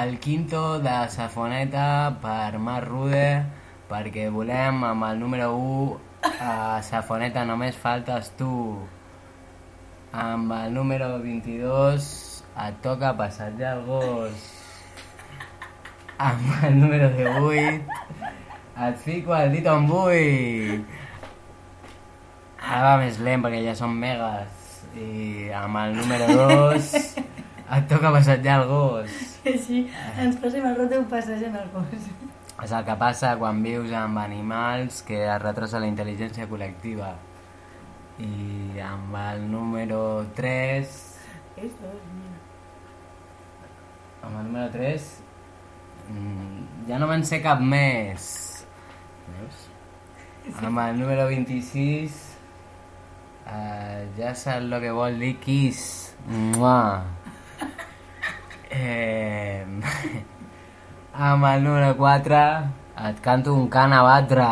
el quinto de Safoneta per Marc Rude perquè volem amb el número 1 a Safoneta només faltes tu. Amb el número 22 et toca passejar el gos. Amb el número 18 et fico el dit on vull. Ara va més lent perquè ja són megas. I amb el número 2 et toca passejar el gos Sí, ens passem el rato passejant el gos. és el que passa quan vius amb animals que es retrasa la intel·ligència col·lectiva i amb el número 3 Esto es mira. amb el número 3 mm, ja no me'n sé cap més veus? amb el número 26 eh, ja saps el que vol dir Kiss Mua. Eh, amb el número 4 et canto un cant a batre.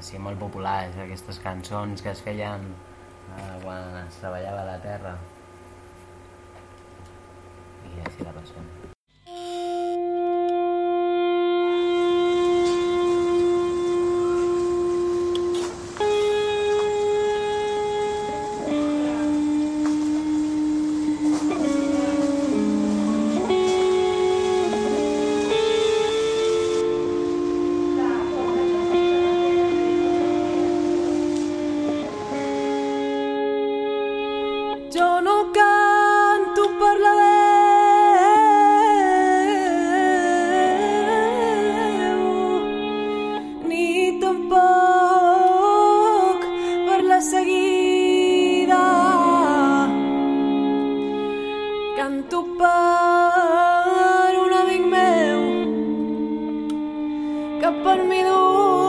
Sí, molt populars aquestes cançons que es feien eh, quan es treballava la terra. I així la passem que per mi donaria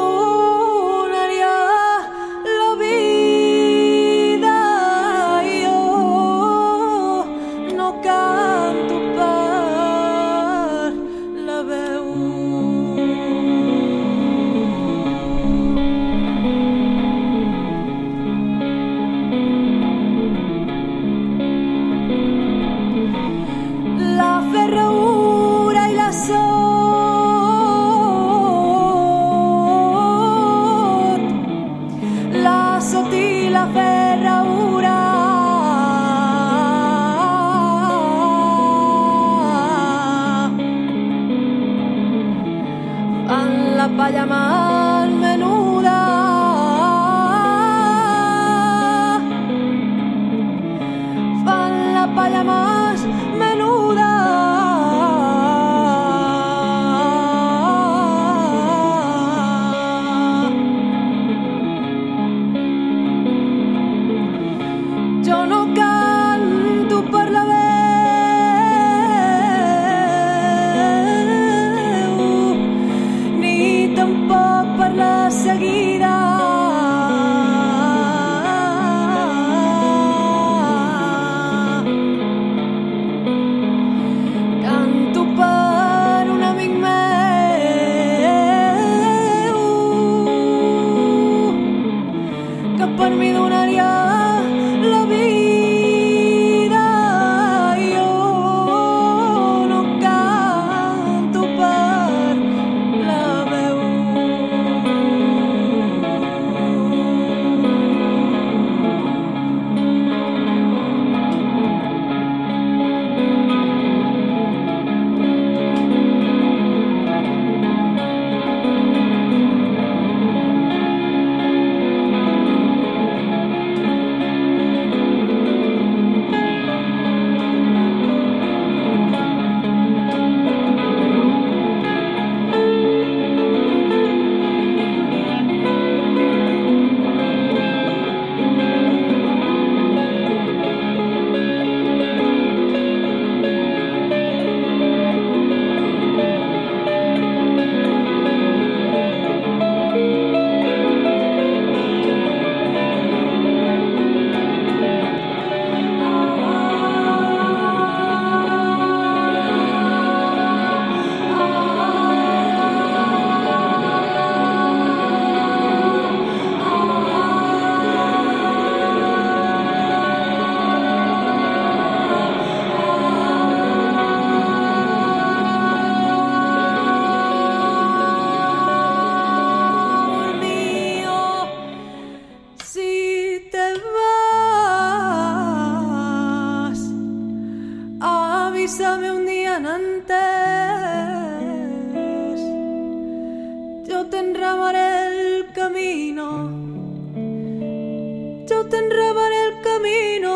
te el camino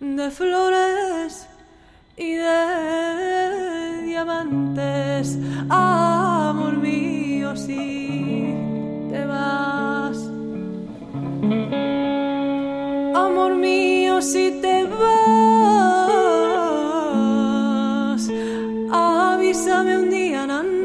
de flores y de diamantes, amor mío, si te vas. Amor mío, si te vas, avísame un día antes.